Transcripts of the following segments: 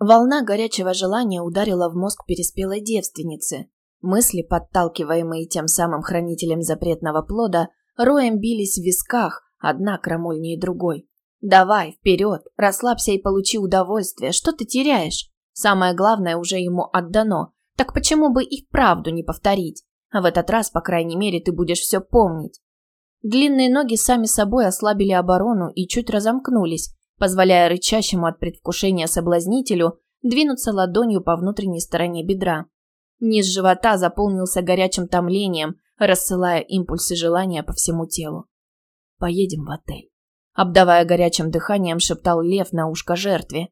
Волна горячего желания ударила в мозг переспелой девственницы. Мысли, подталкиваемые тем самым хранителем запретного плода, роем бились в висках, одна крамольнее другой. «Давай, вперед, расслабься и получи удовольствие. Что ты теряешь? Самое главное уже ему отдано. Так почему бы и вправду не повторить? А в этот раз, по крайней мере, ты будешь все помнить». Длинные ноги сами собой ослабили оборону и чуть разомкнулись, позволяя рычащему от предвкушения соблазнителю двинуться ладонью по внутренней стороне бедра. Низ живота заполнился горячим томлением, рассылая импульсы желания по всему телу. «Поедем в отель», — обдавая горячим дыханием, шептал лев на ушко жертве.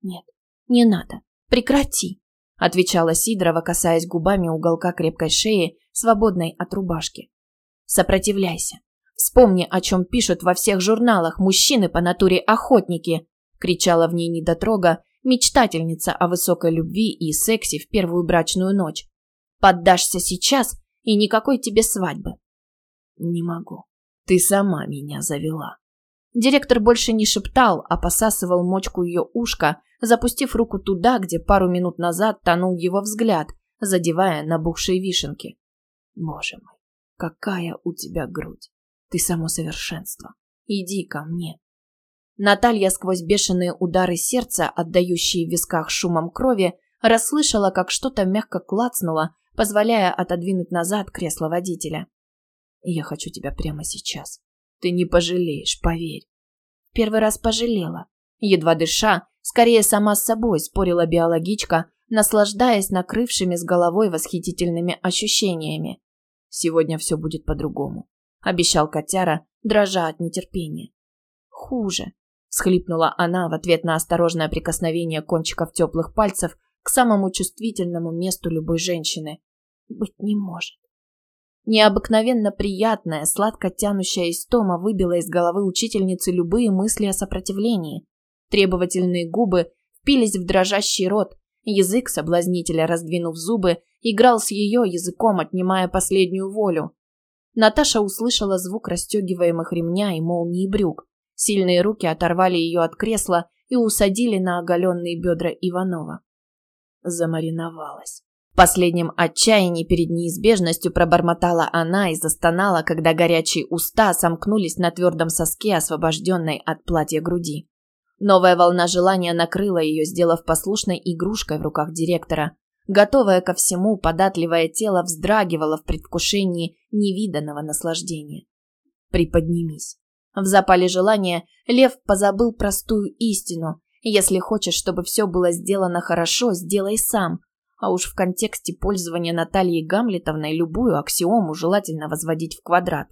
«Нет, не надо. Прекрати», — отвечала Сидорова, касаясь губами уголка крепкой шеи, свободной от рубашки. «Сопротивляйся. Вспомни, о чем пишут во всех журналах мужчины по натуре охотники», — кричала в ней недотрога, мечтательница о высокой любви и сексе в первую брачную ночь. Поддашься сейчас, и никакой тебе свадьбы. Не могу. Ты сама меня завела. Директор больше не шептал, а посасывал мочку ее ушка, запустив руку туда, где пару минут назад тонул его взгляд, задевая набухшие вишенки. Боже мой, какая у тебя грудь. Ты само совершенство. Иди ко мне. Наталья сквозь бешеные удары сердца, отдающие в висках шумом крови, расслышала, как что-то мягко клацнуло, позволяя отодвинуть назад кресло водителя. «Я хочу тебя прямо сейчас. Ты не пожалеешь, поверь». Первый раз пожалела. Едва дыша, скорее сама с собой спорила биологичка, наслаждаясь накрывшими с головой восхитительными ощущениями. «Сегодня все будет по-другому», — обещал котяра, дрожа от нетерпения. «Хуже», Схлипнула она в ответ на осторожное прикосновение кончиков теплых пальцев к самому чувствительному месту любой женщины. Быть не может. Необыкновенно приятная, сладко тянущая истома выбила из головы учительницы любые мысли о сопротивлении. Требовательные губы впились в дрожащий рот, язык соблазнителя, раздвинув зубы, играл с ее языком, отнимая последнюю волю. Наташа услышала звук расстегиваемых ремня и молнии брюк. Сильные руки оторвали ее от кресла и усадили на оголенные бедра Иванова. Замариновалась. В последнем отчаянии перед неизбежностью пробормотала она и застонала, когда горячие уста сомкнулись на твердом соске, освобожденной от платья груди. Новая волна желания накрыла ее, сделав послушной игрушкой в руках директора. Готовое ко всему, податливое тело вздрагивало в предвкушении невиданного наслаждения. «Приподнимись», в запале желания Лев позабыл простую истину. Если хочешь, чтобы все было сделано хорошо, сделай сам. А уж в контексте пользования Натальей Гамлетовной любую аксиому желательно возводить в квадрат.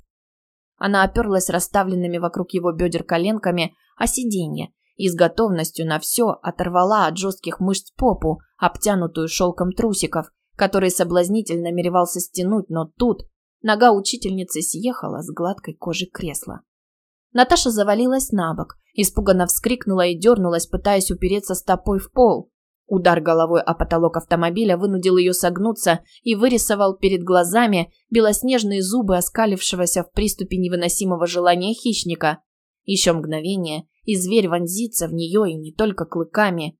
Она оперлась расставленными вокруг его бедер коленками о сиденье и с готовностью на все оторвала от жестких мышц попу, обтянутую шелком трусиков, который соблазнитель намеревался стянуть, но тут нога учительницы съехала с гладкой кожи кресла. Наташа завалилась на бок, испуганно вскрикнула и дернулась, пытаясь упереться стопой в пол. Удар головой о потолок автомобиля вынудил ее согнуться и вырисовал перед глазами белоснежные зубы оскалившегося в приступе невыносимого желания хищника. Еще мгновение, и зверь вонзится в нее и не только клыками.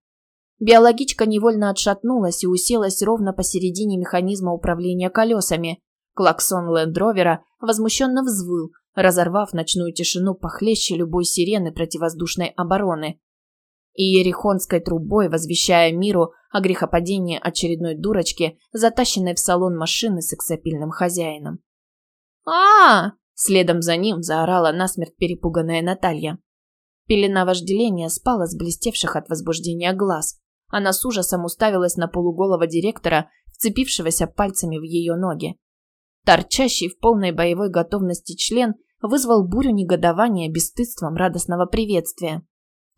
Биологичка невольно отшатнулась и уселась ровно посередине механизма управления колесами. Клаксон лендровера возмущенно взвыл, разорвав ночную тишину похлеще любой сирены противовоздушной обороны. И ерехонской трубой, возвещая миру о грехопадении очередной дурочки, затащенной в салон машины с сексапильным хозяином. а, Следом за ним заорала насмерть перепуганная Наталья. Пелена вожделения спала с блестевших от возбуждения глаз. Она с ужасом уставилась на полуголого директора, вцепившегося пальцами в ее ноги. Торчащий в полной боевой готовности член вызвал бурю негодования бесстыдством радостного приветствия.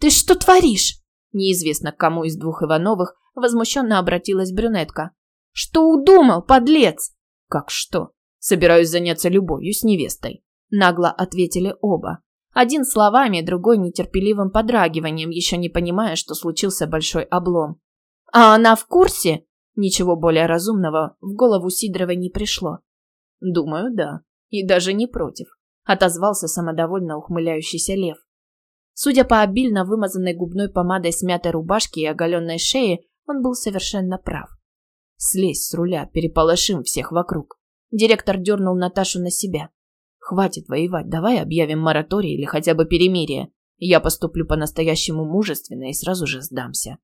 «Ты что творишь?» Неизвестно, кому из двух Ивановых возмущенно обратилась брюнетка. «Что удумал, подлец?» «Как что? Собираюсь заняться любовью с невестой», нагло ответили оба. Один словами, другой нетерпеливым подрагиванием, еще не понимая, что случился большой облом. «А она в курсе?» Ничего более разумного в голову Сидоровой не пришло. «Думаю, да. И даже не против отозвался самодовольно ухмыляющийся лев. Судя по обильно вымазанной губной помадой смятой рубашке и оголенной шее, он был совершенно прав. «Слезь с руля, переполошим всех вокруг». Директор дернул Наташу на себя. «Хватит воевать, давай объявим мораторий или хотя бы перемирие. Я поступлю по-настоящему мужественно и сразу же сдамся».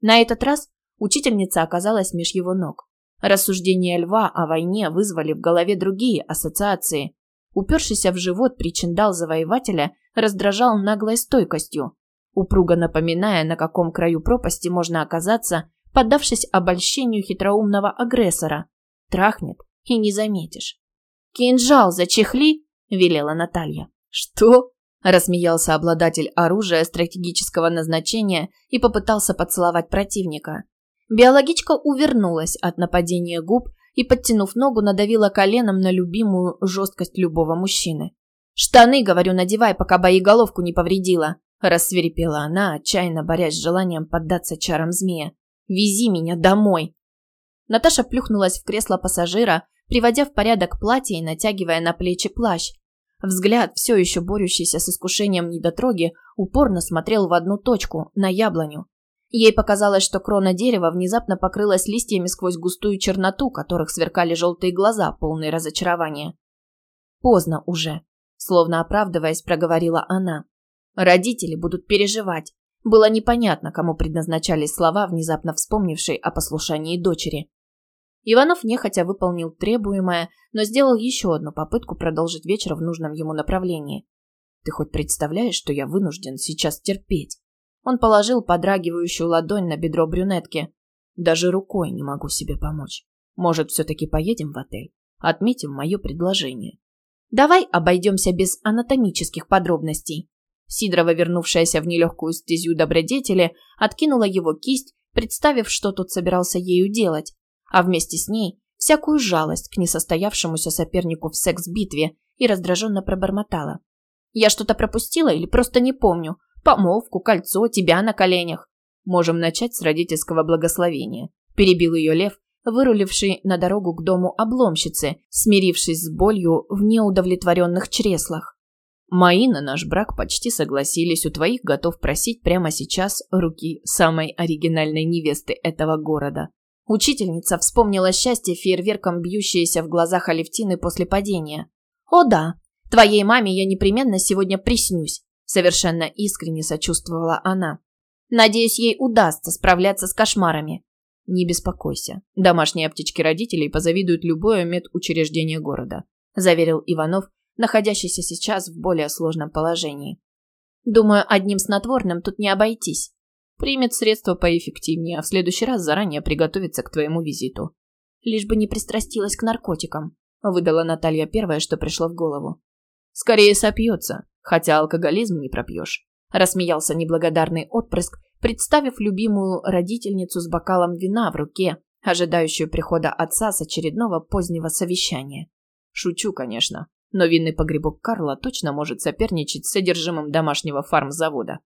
На этот раз учительница оказалась меж его ног. Рассуждения льва о войне вызвали в голове другие ассоциации. Упершийся в живот причиндал завоевателя раздражал наглой стойкостью, упруго напоминая, на каком краю пропасти можно оказаться, поддавшись обольщению хитроумного агрессора. Трахнет и не заметишь. «Кинжал зачехли!» – велела Наталья. «Что?» – рассмеялся обладатель оружия стратегического назначения и попытался поцеловать противника. Биологичка увернулась от нападения губ и, подтянув ногу, надавила коленом на любимую жесткость любого мужчины. «Штаны, говорю, надевай, пока боеголовку не повредила!» Рассверепела она, отчаянно борясь с желанием поддаться чарам змея. «Вези меня домой!» Наташа плюхнулась в кресло пассажира, приводя в порядок платье и натягивая на плечи плащ. Взгляд, все еще борющийся с искушением недотроги, упорно смотрел в одну точку, на яблоню. Ей показалось, что крона дерева внезапно покрылась листьями сквозь густую черноту, которых сверкали желтые глаза, полные разочарования. Поздно уже, словно оправдываясь, проговорила она. Родители будут переживать. Было непонятно, кому предназначались слова, внезапно вспомнившей о послушании дочери. Иванов нехотя выполнил требуемое, но сделал еще одну попытку продолжить вечер в нужном ему направлении. «Ты хоть представляешь, что я вынужден сейчас терпеть?» Он положил подрагивающую ладонь на бедро брюнетки. «Даже рукой не могу себе помочь. Может, все-таки поедем в отель? Отметим мое предложение». «Давай обойдемся без анатомических подробностей». Сидорова, вернувшаяся в нелегкую стезю добродетели, откинула его кисть, представив, что тут собирался ею делать, а вместе с ней всякую жалость к несостоявшемуся сопернику в секс-битве и раздраженно пробормотала. «Я что-то пропустила или просто не помню? Помолвку, кольцо, тебя на коленях?» «Можем начать с родительского благословения», – перебил ее Лев, выруливший на дорогу к дому обломщицы, смирившись с болью в неудовлетворенных чреслах. Мои на наш брак почти согласились, у твоих готов просить прямо сейчас руки самой оригинальной невесты этого города. Учительница вспомнила счастье фейерверком бьющееся в глазах Алевтины после падения. «О да, твоей маме я непременно сегодня приснюсь», совершенно искренне сочувствовала она. «Надеюсь, ей удастся справляться с кошмарами». «Не беспокойся. Домашние аптечки родителей позавидуют любое медучреждение города», заверил Иванов, находящийся сейчас в более сложном положении. Думаю, одним снотворным тут не обойтись. Примет средства поэффективнее, а в следующий раз заранее приготовится к твоему визиту. Лишь бы не пристрастилась к наркотикам, выдала Наталья первое, что пришло в голову. Скорее сопьется, хотя алкоголизм не пропьешь. Рассмеялся неблагодарный отпрыск, представив любимую родительницу с бокалом вина в руке, ожидающую прихода отца с очередного позднего совещания. Шучу, конечно, но винный погребок Карла точно может соперничать с содержимым домашнего фармзавода.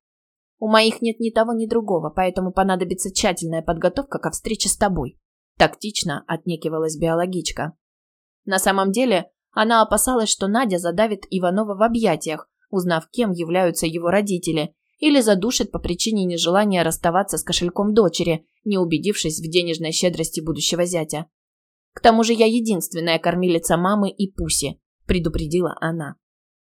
У моих нет ни того, ни другого, поэтому понадобится тщательная подготовка ко встрече с тобой. Тактично отнекивалась биологичка. На самом деле, она опасалась, что Надя задавит Иванова в объятиях, узнав, кем являются его родители, или задушит по причине нежелания расставаться с кошельком дочери, не убедившись в денежной щедрости будущего зятя. К тому же я единственная кормилица мамы и Пуси, предупредила она.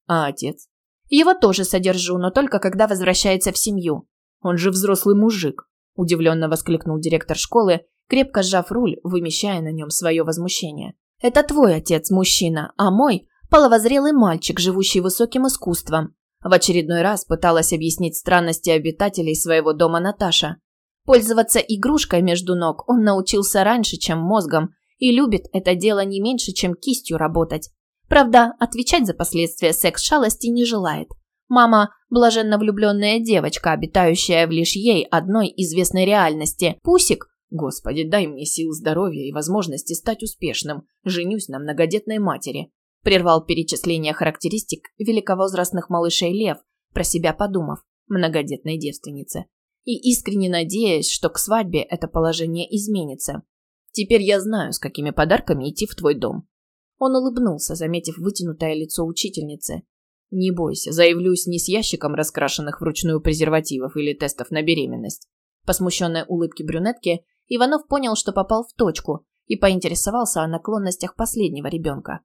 А отец? Его тоже содержу, но только когда возвращается в семью. Он же взрослый мужик, удивленно воскликнул директор школы, крепко сжав руль, вымещая на нем свое возмущение. Это твой отец мужчина, а мой половозрелый мальчик, живущий высоким искусством. В очередной раз пыталась объяснить странности обитателей своего дома Наташа. Пользоваться игрушкой между ног он научился раньше, чем мозгом, и любит это дело не меньше, чем кистью работать. Правда, отвечать за последствия секс-шалости не желает. Мама – блаженно влюбленная девочка, обитающая в лишь ей одной известной реальности. Пусик – Господи, дай мне сил здоровья и возможности стать успешным. Женюсь на многодетной матери. Прервал перечисление характеристик великовозрастных малышей Лев, про себя подумав, многодетной девственнице. И искренне надеясь, что к свадьбе это положение изменится. Теперь я знаю, с какими подарками идти в твой дом. Он улыбнулся, заметив вытянутое лицо учительницы. Не бойся, заявлюсь не с ящиком раскрашенных вручную презервативов или тестов на беременность. По смущенной улыбке брюнетки Иванов понял, что попал в точку и поинтересовался о наклонностях последнего ребенка.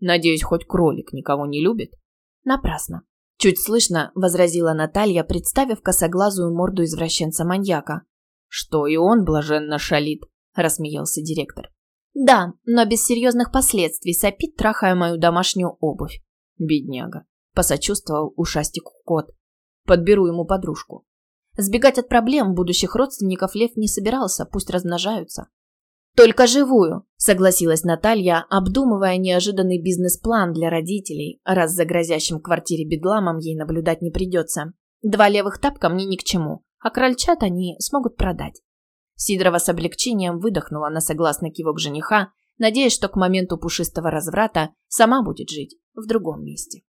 Надеюсь, хоть кролик никого не любит? Напрасно. Чуть слышно возразила Наталья, представив косоглазую морду извращенца-маньяка. Что и он блаженно шалит, рассмеялся директор. Да, но без серьезных последствий сопит, трахая мою домашнюю обувь. Бедняга. Посочувствовал ушастику кот. Подберу ему подружку. Сбегать от проблем будущих родственников Лев не собирался, пусть размножаются. «Только живую», – согласилась Наталья, обдумывая неожиданный бизнес-план для родителей, раз за грозящим квартире бедламом ей наблюдать не придется. Два левых тапка мне ни к чему, а крольчат они смогут продать. Сидорова с облегчением выдохнула на согласный кивок жениха, надеясь, что к моменту пушистого разврата сама будет жить в другом месте.